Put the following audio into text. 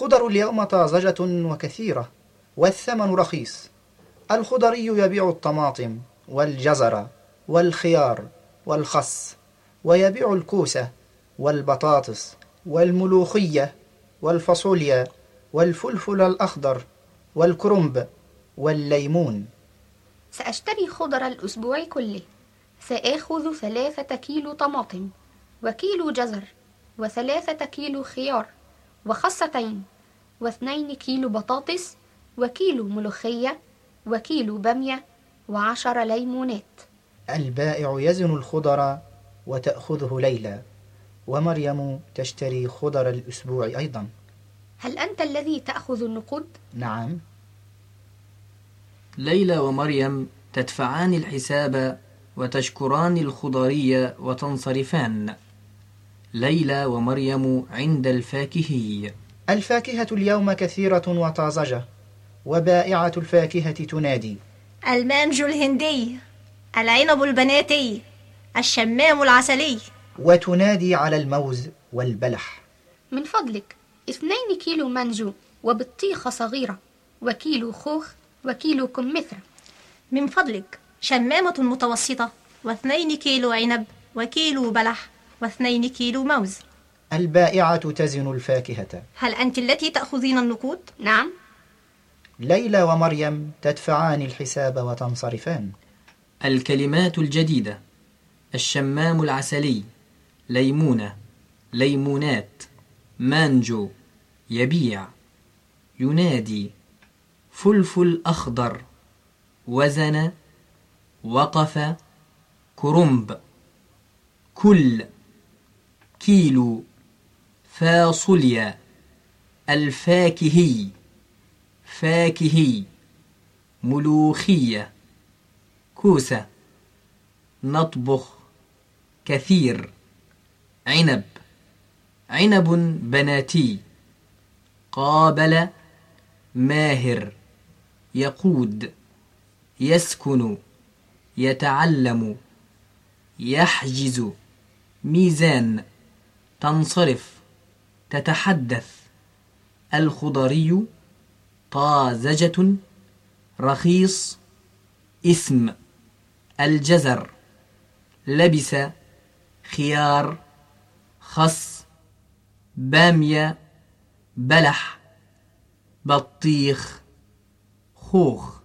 خضر اليوم طازجة وكثيرة والثمن رخيص. الخضري يبيع الطماطم والجزر والخيار والخس ويبيع الكوسة والبطاطس والملوخية والفاصوليا والفلفل الأخضر والكرنب والليمون. سأشتري خضر الأسبوع كله. سآخذ ثلاثة كيلو طماطم وكيلو جزر وثلاثة كيلو خيار وخصتين واثنين كيلو بطاطس وكيلو ملوخية وكيلو بامية وعشر ليمونات. البائع يزن الخضر وتأخذه ليلى ومريم تشتري خضر الأسبوع أيضا. هل أنت الذي تأخذ النقود؟ نعم. ليلى ومريم تدفعان الحساب وتشكران الخضري وتنصرفان. ليلى ومريم عند الفاكهي. الفاكهة اليوم كثيرة وطازجة وبائعة الفاكهة تنادي. المانجو الهندي العنب البناتي الشمام العسلي. وتنادي على الموز والبلح. من فضلك اثنين كيلو مانجو وبطيخة صغيرة وكيلو خوخ وكيلو كمثرى. من فضلك شمامة متوسطة واثنين كيلو عنب وكيلو بلح واثنين كيلو موز. البائعة تزن الفاكهة. هل أنت التي تأخذين النقود؟ نعم. ليلى ومريم تدفعان الحساب وتنصرفان. الكلمات الجديدة. الشمام العسلي. ليمونة. ليمونات. مانجو. يبيع. ينادي. فلفل أخضر. وزن. وقف. كرنب. كل. كيلو. فاصوليا الفاكهي. فاكهي. ملوخية كوسة. نطبخ. كثير. عنب. عنب بناتي. قابل. ماهر. يقود. يسكن. يتعلم. يحجز. ميزان. تنصرف. تتحدث. الخضري طازجة رخيص اسم الجزر لبس خيار خس بامية بلح بطيخ خوخ.